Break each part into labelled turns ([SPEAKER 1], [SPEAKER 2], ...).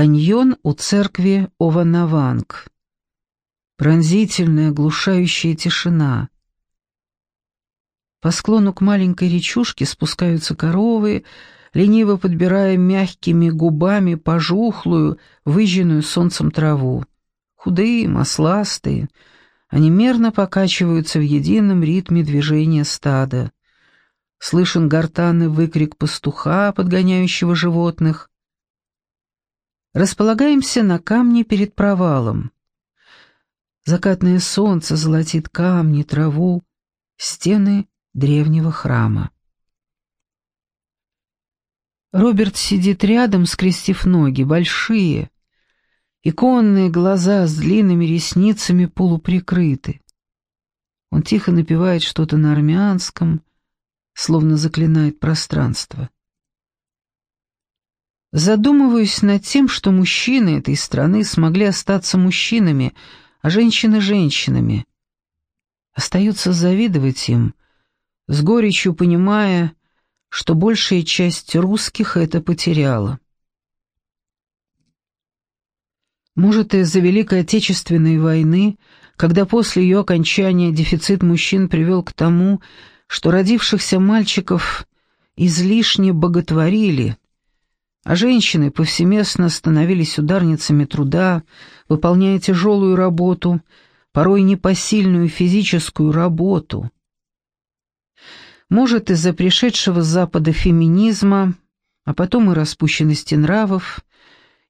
[SPEAKER 1] Каньон у церкви Ованаванг. Пронзительная, глушающая тишина. По склону к маленькой речушке спускаются коровы, лениво подбирая мягкими губами пожухлую, выжженную солнцем траву. Худые, масластые, они мерно покачиваются в едином ритме движения стада. Слышен гортанный выкрик пастуха, подгоняющего животных. Располагаемся на камне перед провалом. Закатное солнце золотит камни, траву, стены древнего храма. Роберт сидит рядом, скрестив ноги, большие. Иконные глаза с длинными ресницами полуприкрыты. Он тихо напевает что-то на армянском, словно заклинает пространство. Задумываюсь над тем, что мужчины этой страны смогли остаться мужчинами, а женщины — женщинами. Остается завидовать им, с горечью понимая, что большая часть русских это потеряла. Может, из-за Великой Отечественной войны, когда после ее окончания дефицит мужчин привел к тому, что родившихся мальчиков излишне боготворили, а женщины повсеместно становились ударницами труда, выполняя тяжелую работу, порой непосильную физическую работу — может, из-за пришедшего с Запада феминизма, а потом и распущенности нравов,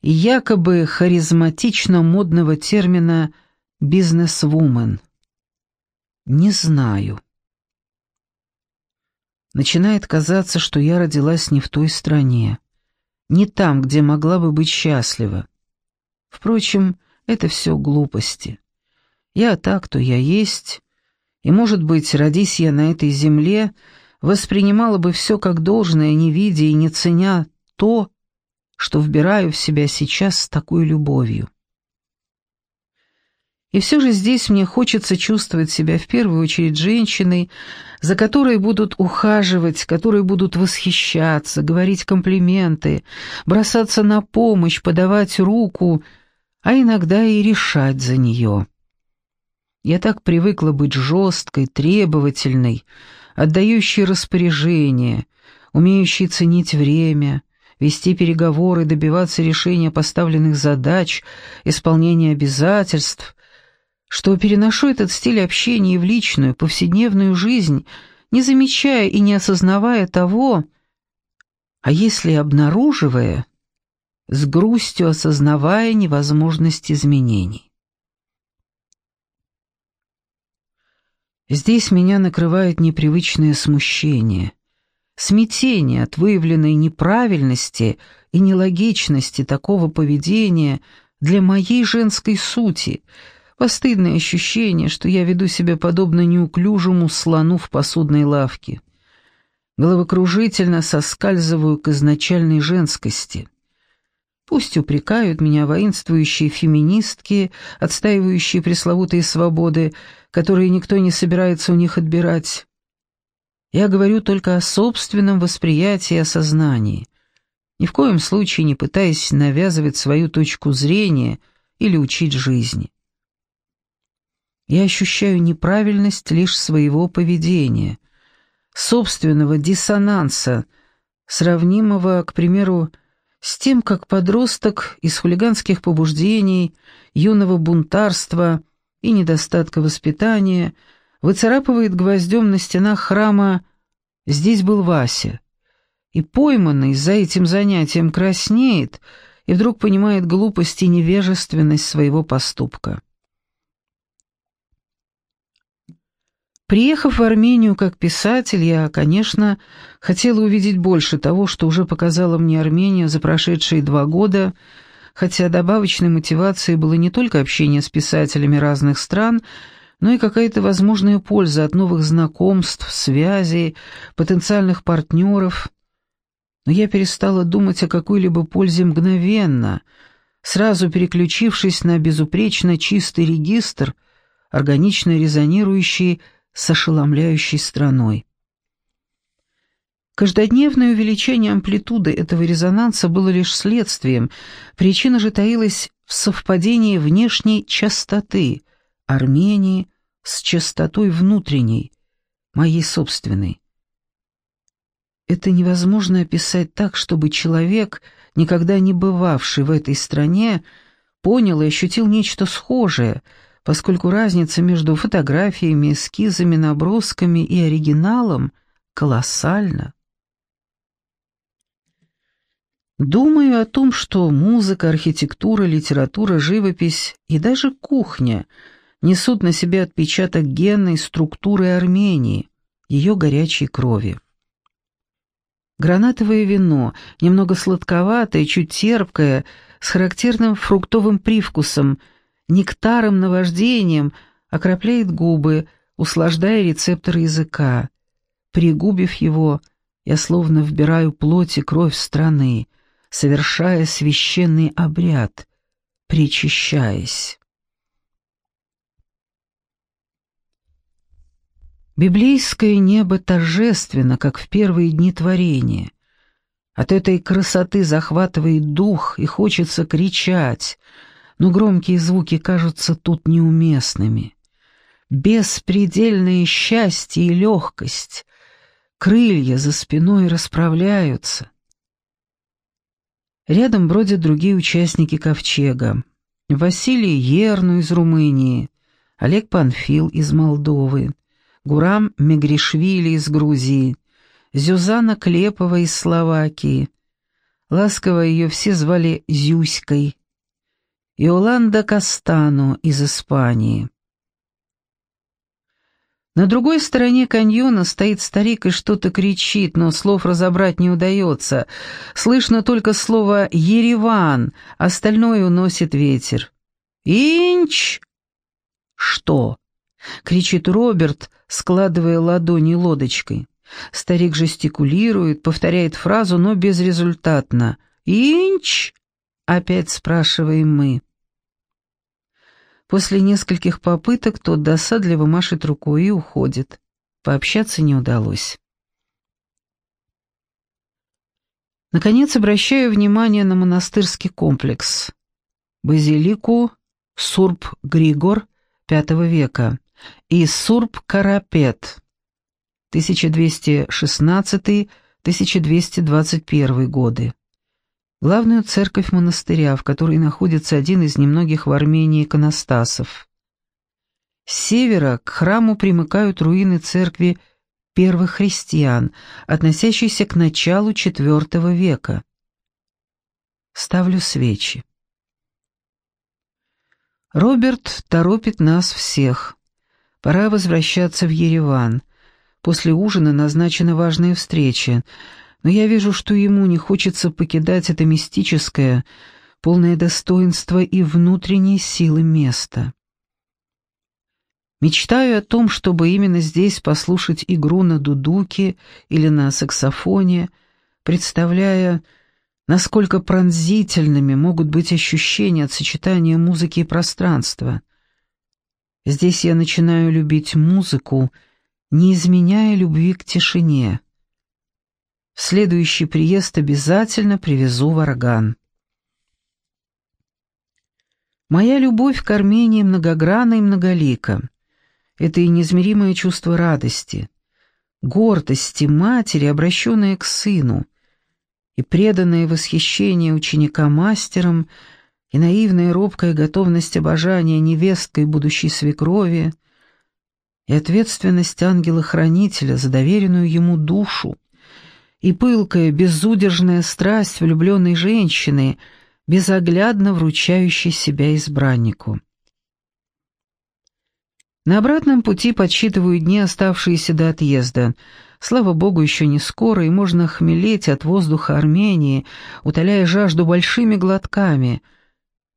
[SPEAKER 1] и якобы харизматично-модного термина «бизнес-вумен». Не знаю. Начинает казаться, что я родилась не в той стране, не там, где могла бы быть счастлива. Впрочем, это все глупости. Я так, то я есть, и, может быть, родись я на этой земле, воспринимала бы все как должное, не видя и не ценя то, что вбираю в себя сейчас с такой любовью. И все же здесь мне хочется чувствовать себя в первую очередь женщиной, за которой будут ухаживать, которой будут восхищаться, говорить комплименты, бросаться на помощь, подавать руку, а иногда и решать за нее. Я так привыкла быть жесткой, требовательной, отдающей распоряжения, умеющей ценить время, вести переговоры, добиваться решения поставленных задач, исполнения обязательств, что переношу этот стиль общения в личную, повседневную жизнь, не замечая и не осознавая того, а если обнаруживая, с грустью осознавая невозможность изменений. Здесь меня накрывает непривычное смущение, смятение от выявленной неправильности и нелогичности такого поведения для моей женской сути, постыдное ощущение, что я веду себя подобно неуклюжему слону в посудной лавке. Головокружительно соскальзываю к изначальной женскости. Пусть упрекают меня воинствующие феминистки, отстаивающие пресловутые свободы, которые никто не собирается у них отбирать. Я говорю только о собственном восприятии и осознании, ни в коем случае не пытаясь навязывать свою точку зрения или учить жизни. Я ощущаю неправильность лишь своего поведения, собственного диссонанса, сравнимого, к примеру, с тем, как подросток из хулиганских побуждений, юного бунтарства и недостатка воспитания выцарапывает гвоздем на стенах храма «Здесь был Вася», и пойманный за этим занятием краснеет и вдруг понимает глупость и невежественность своего поступка. Приехав в Армению как писатель, я, конечно, хотела увидеть больше того, что уже показала мне Армения за прошедшие два года, хотя добавочной мотивацией было не только общение с писателями разных стран, но и какая-то возможная польза от новых знакомств, связей, потенциальных партнеров. Но я перестала думать о какой-либо пользе мгновенно, сразу переключившись на безупречно чистый регистр, органично резонирующий с ошеломляющей страной. Каждодневное увеличение амплитуды этого резонанса было лишь следствием, причина же таилась в совпадении внешней частоты Армении с частотой внутренней, моей собственной. Это невозможно описать так, чтобы человек, никогда не бывавший в этой стране, понял и ощутил нечто схожее, поскольку разница между фотографиями, эскизами, набросками и оригиналом колоссальна. Думаю о том, что музыка, архитектура, литература, живопись и даже кухня несут на себе отпечаток генной структуры Армении, ее горячей крови. Гранатовое вино, немного сладковатое, чуть терпкое, с характерным фруктовым привкусом, нектаром наваждением, окропляет губы, услаждая рецепторы языка. Пригубив его, я словно вбираю плоть и кровь страны, совершая священный обряд, причащаясь. Библейское небо торжественно, как в первые дни творения. От этой красоты захватывает дух и хочется кричать, но громкие звуки кажутся тут неуместными. Беспредельное счастье и легкость, крылья за спиной расправляются. Рядом бродят другие участники ковчега. Василий Ерну из Румынии, Олег Панфил из Молдовы, Гурам Мегришвили из Грузии, Зюзана Клепова из Словакии. Ласково ее все звали Зюськой. Иоланда Кастану из Испании. На другой стороне каньона стоит старик и что-то кричит, но слов разобрать не удается. Слышно только слово «Ереван», остальное уносит ветер. «Инч!» «Что?» — кричит Роберт, складывая ладони лодочкой. Старик жестикулирует, повторяет фразу, но безрезультатно. «Инч?» — опять спрашиваем мы. После нескольких попыток тот досадливо машет рукой и уходит. Пообщаться не удалось. Наконец обращаю внимание на монастырский комплекс. Базилику Сурб-Григор V века и Сурб-Карапет 1216-1221 годы. Главную церковь монастыря, в которой находится один из немногих в Армении иконостасов. С севера к храму примыкают руины церкви первых христиан, относящиеся к началу IV века. Ставлю свечи. Роберт торопит нас всех. Пора возвращаться в Ереван. После ужина назначена важная встреча, но я вижу, что ему не хочется покидать это мистическое, полное достоинства и внутренней силы место. Мечтаю о том, чтобы именно здесь послушать игру на дудуке или на саксофоне, представляя, насколько пронзительными могут быть ощущения от сочетания музыки и пространства. Здесь я начинаю любить музыку, не изменяя любви к тишине. Следующий приезд обязательно привезу варган. Моя любовь к Армении многогранна и многолика. Это и неизмеримое чувство радости, гордости матери, обращенное к сыну, и преданное восхищение ученика мастером, и наивная робкая готовность обожания невесткой будущей свекрови, и ответственность ангела-хранителя за доверенную ему душу, и пылкая, безудержная страсть влюбленной женщины, безоглядно вручающей себя избраннику. На обратном пути подсчитываю дни, оставшиеся до отъезда. Слава богу, еще не скоро, и можно хмелеть от воздуха Армении, утоляя жажду большими глотками.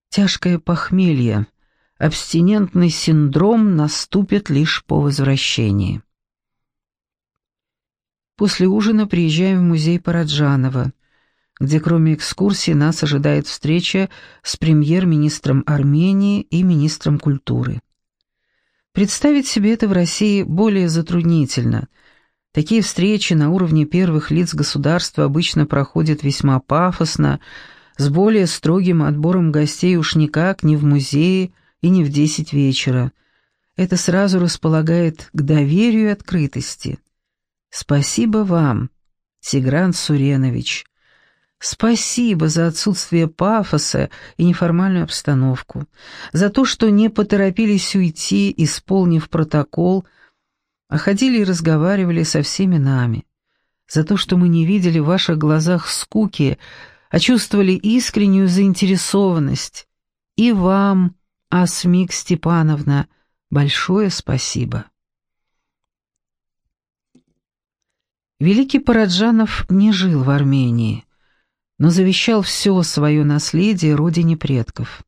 [SPEAKER 1] Тяжкое похмелье, абстинентный синдром наступит лишь по возвращении. После ужина приезжаем в музей Параджанова, где кроме экскурсии нас ожидает встреча с премьер-министром Армении и министром культуры. Представить себе это в России более затруднительно, Такие встречи на уровне первых лиц государства обычно проходят весьма пафосно, с более строгим отбором гостей уж никак не в музее и не в десять вечера. Это сразу располагает к доверию и открытости. Спасибо вам, Тигран Суренович. Спасибо за отсутствие пафоса и неформальную обстановку, за то, что не поторопились уйти, исполнив протокол, а ходили и разговаривали со всеми нами, за то, что мы не видели в ваших глазах скуки, а чувствовали искреннюю заинтересованность. И вам, Асмик Степановна, большое спасибо. Великий Параджанов не жил в Армении, но завещал все свое наследие родине предков.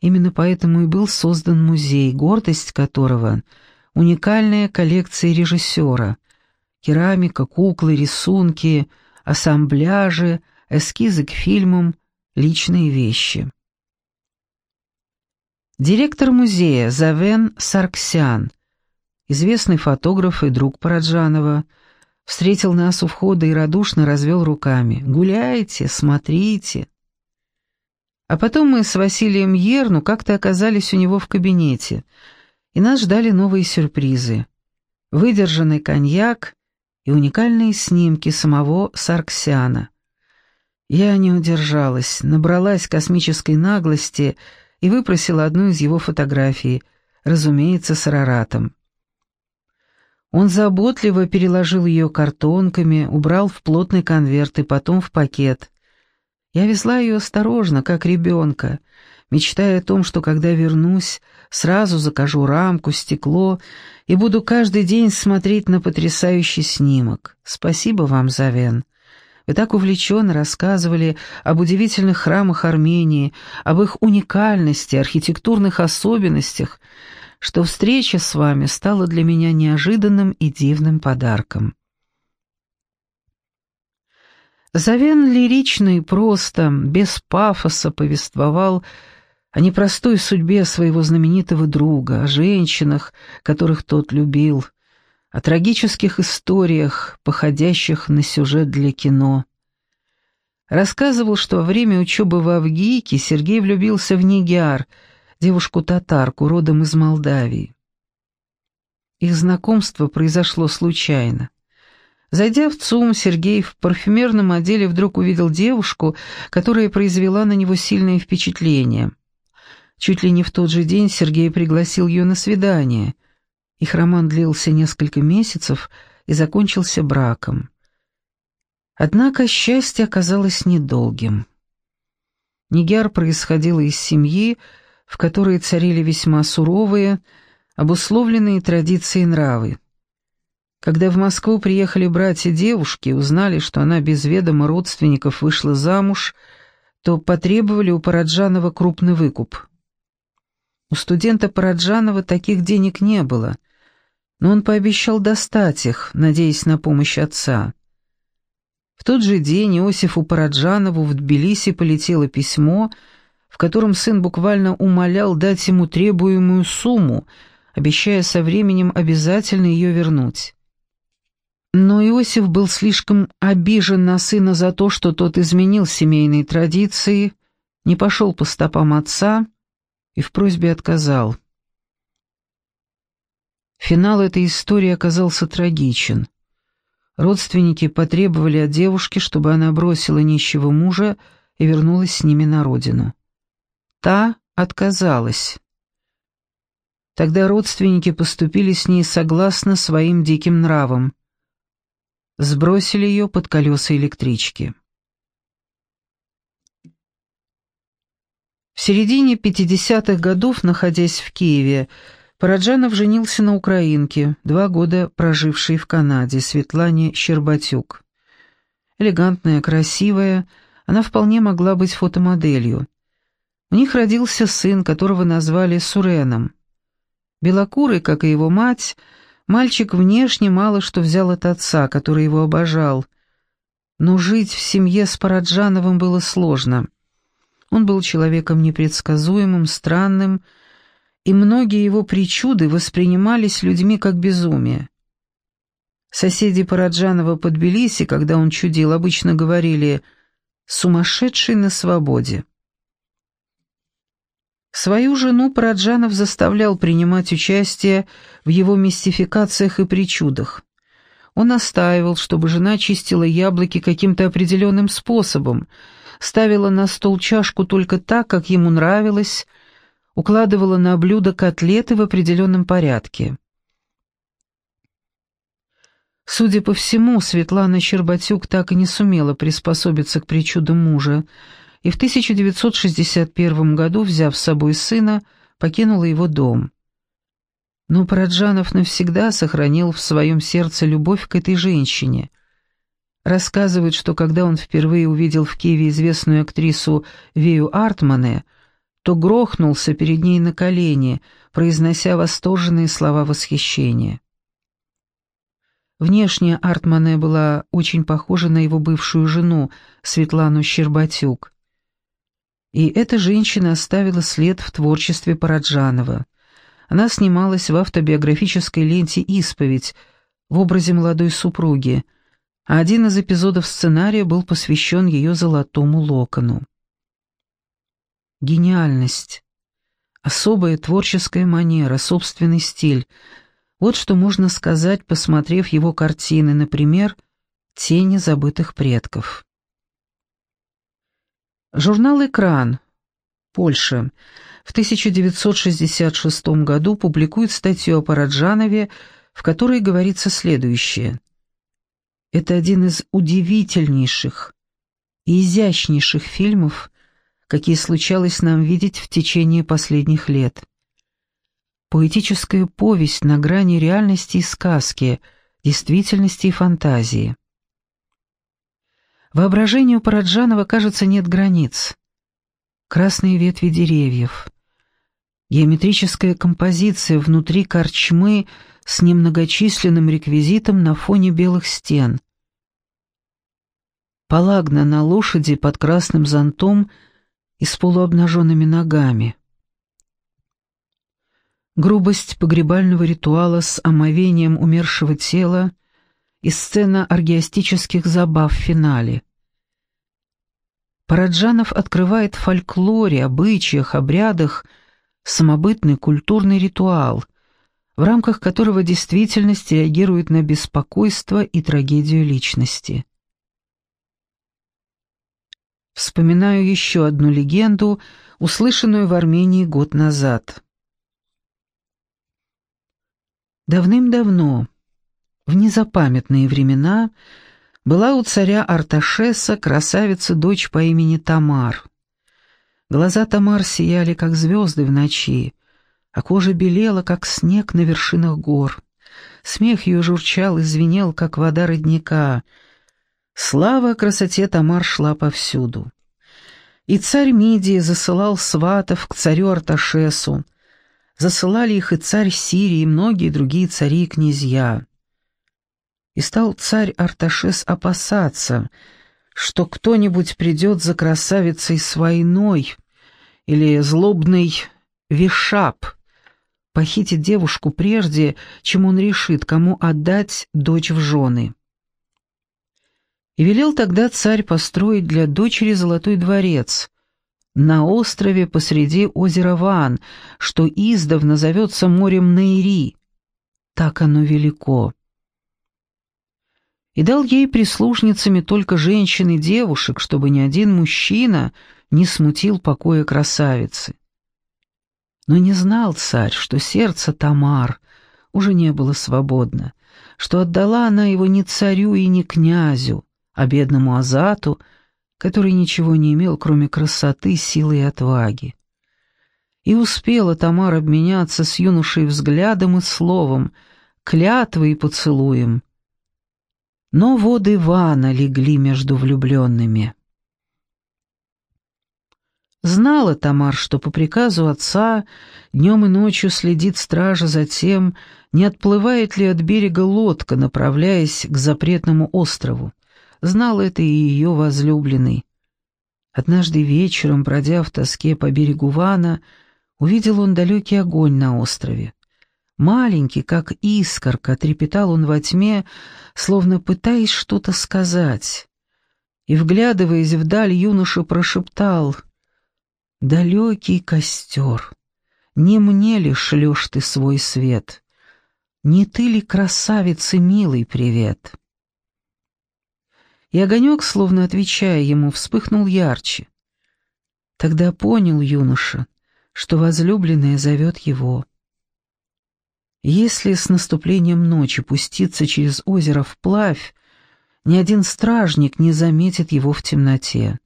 [SPEAKER 1] Именно поэтому и был создан музей, гордость которого — уникальная коллекция режиссера, керамика, куклы, рисунки, ассамбляжи — эскизы к фильмам, личные вещи. Директор музея Завен Сарксян, известный фотограф и друг Параджанова, встретил нас у входа и радушно развел руками. «Гуляйте, смотрите». А потом мы с Василием Ерну как-то оказались у него в кабинете, и нас ждали новые сюрпризы. Выдержанный коньяк и уникальные снимки самого Сарксяна. Я не удержалась, набралась космической наглости и выпросила одну из его фотографий, разумеется, с Араратом. Он заботливо переложил ее картонками, убрал в плотный конверт и потом в пакет. Я везла ее осторожно, как ребенка, мечтая о том, что когда вернусь, сразу закажу рамку, стекло и буду каждый день смотреть на потрясающий снимок. Спасибо вам, Завен. Вы так увлеченно рассказывали об удивительных храмах Армении, об их уникальности, архитектурных особенностях, что встреча с вами стала для меня неожиданным и дивным подарком. Завен лирично и просто, без пафоса повествовал о непростой судьбе своего знаменитого друга, о женщинах, которых тот любил, о трагических историях, походящих на сюжет для кино. Рассказывал, что во время учебы в Авгийке Сергей влюбился в Нигиар, девушку-татарку, родом из Молдавии. Их знакомство произошло случайно. Зайдя в ЦУМ, Сергей в парфюмерном отделе вдруг увидел девушку, которая произвела на него сильное впечатление. Чуть ли не в тот же день Сергей пригласил ее на свидание — их роман длился несколько месяцев и закончился браком. Однако счастье оказалось недолгим. Нигер происходила из семьи, в которой царили весьма суровые, обусловленные традиции нравы. Когда в Москву приехали братья девушки, узнали, что она без ведома родственников вышла замуж, то потребовали у Параджанова крупный выкуп. У студента Параджанова таких денег не было, но он пообещал достать их, надеясь на помощь отца. В тот же день Иосифу Параджанову в Тбилиси полетело письмо, в котором сын буквально умолял дать ему требуемую сумму, обещая со временем обязательно ее вернуть. Но Иосиф был слишком обижен на сына за то, что тот изменил семейные традиции, не пошел по стопам отца и в просьбе отказал. Финал этой истории оказался трагичен. Родственники потребовали от девушки, чтобы она бросила нищего мужа и вернулась с ними на родину. Та отказалась. Тогда родственники поступили с ней согласно своим диким нравам. Сбросили ее под колеса электрички. В середине 50-х годов, находясь в Киеве, Параджанов женился на украинке, два года прожившей в Канаде, Светлане Щербатюк. Элегантная, красивая, она вполне могла быть фотомоделью. У них родился сын, которого назвали Суреном. Белокурый, как и его мать, мальчик внешне мало что взял от отца, который его обожал. Но жить в семье с Параджановым было сложно. Он был человеком непредсказуемым, странным, и многие его причуды воспринимались людьми как безумие. Соседи Параджанова под Тбилиси, когда он чудил, обычно говорили «сумасшедший на свободе». Свою жену Параджанов заставлял принимать участие в его мистификациях и причудах. Он настаивал, чтобы жена чистила яблоки каким-то определенным способом, ставила на стол чашку только так, как ему нравилось, укладывала на блюдо котлеты в определенном порядке. Судя по всему, Светлана Щербатюк так и не сумела приспособиться к причудам мужа, и в 1961 году, взяв с собой сына, покинула его дом. Но Параджанов навсегда сохранил в своем сердце любовь к этой женщине. Рассказывает, что когда он впервые увидел в Киеве известную актрису Вею Артмане, то грохнулся перед ней на колени, произнося восторженные слова восхищения. Внешне Артмане была очень похожа на его бывшую жену, Светлану Щербатюк. И эта женщина оставила след в творчестве Параджанова. Она снималась в автобиографической ленте «Исповедь» в образе молодой супруги, а один из эпизодов сценария был посвящен ее золотому локону. Гениальность, особая творческая манера, собственный стиль — вот что можно сказать, посмотрев его картины, например, «Тени забытых предков». Журнал «Экран», Польша, в 1966 году публикует статью о Параджанове, в которой говорится следующее. Это один из удивительнейших и изящнейших фильмов, какие случалось нам видеть в течение последних лет. Поэтическая повесть на грани реальности и сказки, действительности и фантазии. Воображению Параджанова, кажется, нет границ. Красные ветви деревьев, геометрическая композиция внутри корчмы с немногочисленным реквизитом на фоне белых стен. Палагна на лошади под красным зонтом и с полуобнаженными ногами. Грубость погребального ритуала с омовением умершего тела и сцена оргиастических забав в финале. Параджанов открывает в фольклоре, обычаях, обрядах самобытный культурный ритуал, в рамках которого действительность реагирует на беспокойство и трагедию личности. Вспоминаю еще одну легенду, услышанную в Армении год назад. Давным-давно, в незапамятные времена, была у царя Арташеса красавица-дочь по имени Тамар. Глаза Тамар сияли, как звезды в ночи, а кожа белела, как снег на вершинах гор. Смех ее журчал и звенел, как вода родника. Слава красоте Тамар шла повсюду. И царь Мидии засылал сватов к царю Арташесу, засылали их и царь Сирии, и многие другие цари и князья. И стал царь Арташес опасаться, что кто-нибудь придет за красавицей с войной, или злобный Вишап, похитит девушку прежде, чем он решит, кому отдать дочь в жены. И велел тогда царь построить для дочери золотой дворец, на острове посреди озера Ван, что издавна зовется морем Нейри. Так оно велико. И дал ей прислужницами только женщин и девушек, чтобы ни один мужчина не смутил покоя красавицы. Но не знал царь, что сердце Тамар уже не было свободно, что отдала она его не царю и не князю, а бедному Азату — который ничего не имел, кроме красоты, силы и отваги. И успела Тамара обменяться с юношей взглядом и словом, клятвой и поцелуем. Но воды Ивана легли между влюбленными. Знала Тамар, что по приказу отца днем и ночью следит стража за тем, не отплывает ли от берега лодка, направляясь к запретному острову. Знал это и ее возлюбленный. Однажды вечером, бродя в тоске по берегу Вана, увидел он далекий огонь на острове. Маленький, как искорка, трепетал он во тьме, словно пытаясь что-то сказать. И, вглядываясь вдаль, юноша прошептал «Далекий костер, не мне ли шлешь ты свой свет? Не ты ли, красавицы, милый привет?» И огонек, словно отвечая ему, вспыхнул ярче. Тогда понял юноша, что возлюбленная зовет его. Если с наступлением ночи пуститься через озеро вплавь, ни один стражник не заметит его в темноте.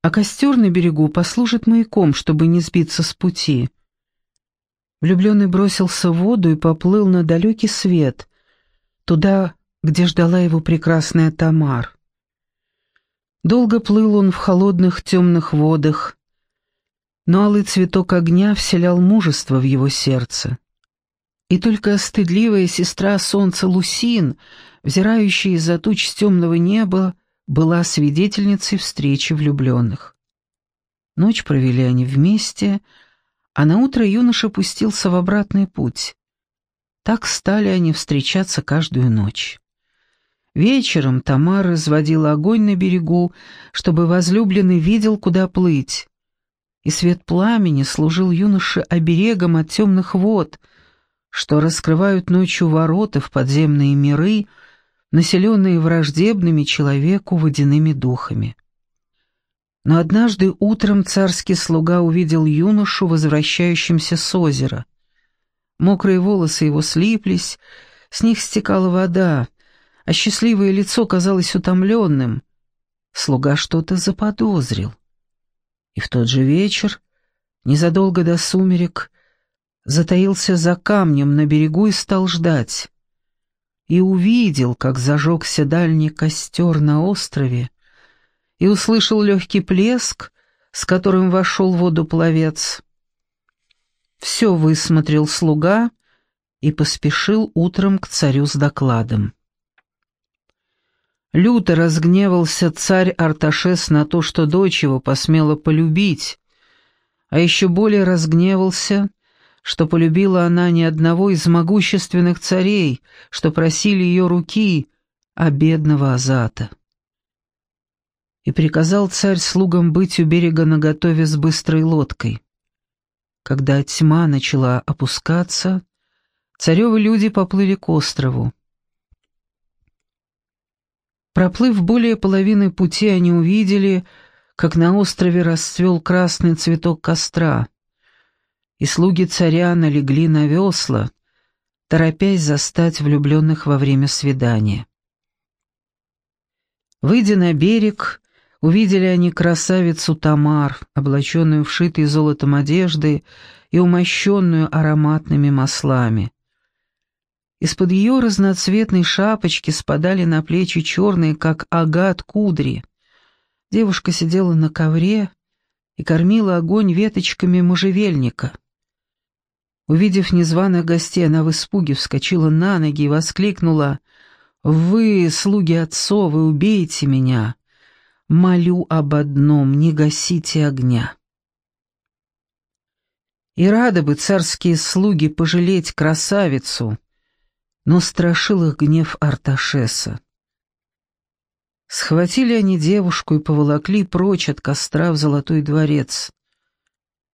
[SPEAKER 1] А костер на берегу послужит маяком, чтобы не сбиться с пути. Влюбленный бросился в воду и поплыл на далекий свет, туда, где ждала его прекрасная Тамар. Долго плыл он в холодных темных водах, но алый цветок огня вселял мужество в его сердце. И только стыдливая сестра солнца Лусин, взирающая из-за туч темного неба, была свидетельницей встречи влюбленных. Ночь провели они вместе, а на утро юноша пустился в обратный путь. Так стали они встречаться каждую ночь. Вечером Тамара разводила огонь на берегу, чтобы возлюбленный видел, куда плыть. И свет пламени служил юноше оберегом от темных вод — что раскрывают ночью ворота в подземные миры, населенные враждебными человеку водяными духами. Но однажды утром царский слуга увидел юношу, возвращающимся с озера. Мокрые волосы его слиплись, с них стекала вода, а счастливое лицо казалось утомленным. Слуга что-то заподозрил. И в тот же вечер, незадолго до сумерек, затаился за камнем на берегу и стал ждать. И увидел, как зажегся дальний костер на острове, и услышал легкий плеск, с которым вошел в воду пловец. Все высмотрел слуга и поспешил утром к царю с докладом. Люто разгневался царь Арташес на то, что дочь его посмела полюбить, а еще более разгневался — что полюбила она ни одного из могущественных царей, что просили ее руки, а бедного Азата. И приказал царь слугам быть у берега наготове с быстрой лодкой. Когда тьма начала опускаться, царевы люди поплыли к острову. Проплыв более половины пути, они увидели, как на острове расцвел красный цветок костра — и слуги царя налегли на весла, торопясь застать влюбленных во время свидания. Выйдя на берег, увидели они красавицу Тамар, облаченную в шитые золотом одежды и умощенную ароматными маслами. Из-под ее разноцветной шапочки спадали на плечи черные, как агат, кудри. Девушка сидела на ковре и кормила огонь веточками можжевельника. Увидев незваных гостей, она в испуге вскочила на ноги и воскликнула «Вы, слуги отцовы, убейте меня! Молю об одном, не гасите огня!» И рады бы царские слуги пожалеть красавицу, но страшил их гнев Арташеса. Схватили они девушку и поволокли прочь от костра в Золотой дворец.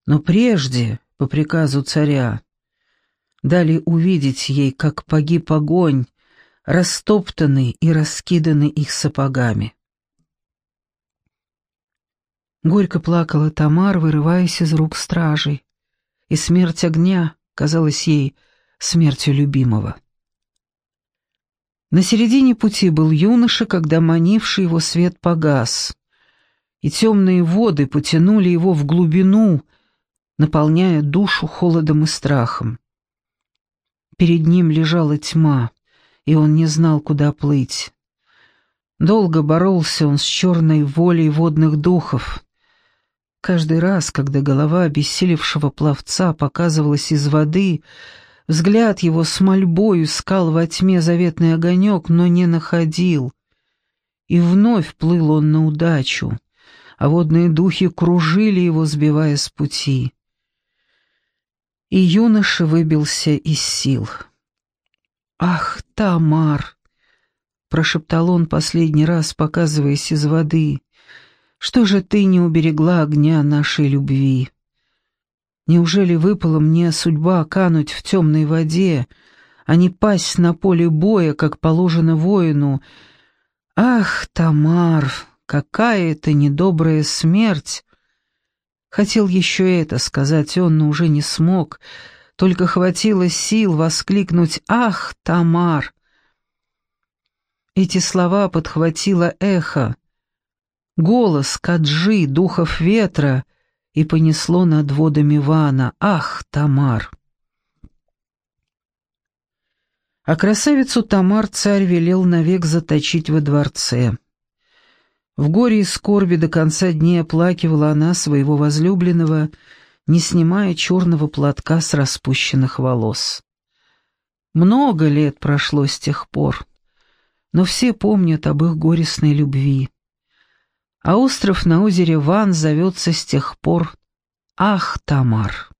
[SPEAKER 1] Но прежде по приказу царя, дали увидеть ей, как погиб огонь, растоптанный и раскиданный их сапогами. Горько плакала Тамар, вырываясь из рук стражей, и смерть огня казалась ей смертью любимого. На середине пути был юноша, когда манивший его свет погас, и темные воды потянули его в глубину, наполняя душу холодом и страхом. Перед ним лежала тьма, и он не знал, куда плыть. Долго боролся он с черной волей водных духов. Каждый раз, когда голова обессилевшего пловца показывалась из воды, взгляд его с мольбой искал во тьме заветный огонек, но не находил. И вновь плыл он на удачу, а водные духи кружили его, сбивая с пути. И юноша выбился из сил. «Ах, Тамар!» — прошептал он последний раз, показываясь из воды. «Что же ты не уберегла огня нашей любви? Неужели выпала мне судьба кануть в темной воде, а не пасть на поле боя, как положено воину? Ах, Тамар, какая это недобрая смерть!» Хотел еще это сказать он, но уже не смог, только хватило сил воскликнуть «Ах, Тамар!». Эти слова подхватило эхо, голос Каджи, духов ветра, и понесло над водами Вана «Ах, Тамар!». А красавицу Тамар царь велел навек заточить во дворце. В горе и скорби до конца дней оплакивала она своего возлюбленного, не снимая черного платка с распущенных волос. Много лет прошло с тех пор, но все помнят об их горестной любви. А остров на озере Ван зовется с тех пор «Ах, Тамар».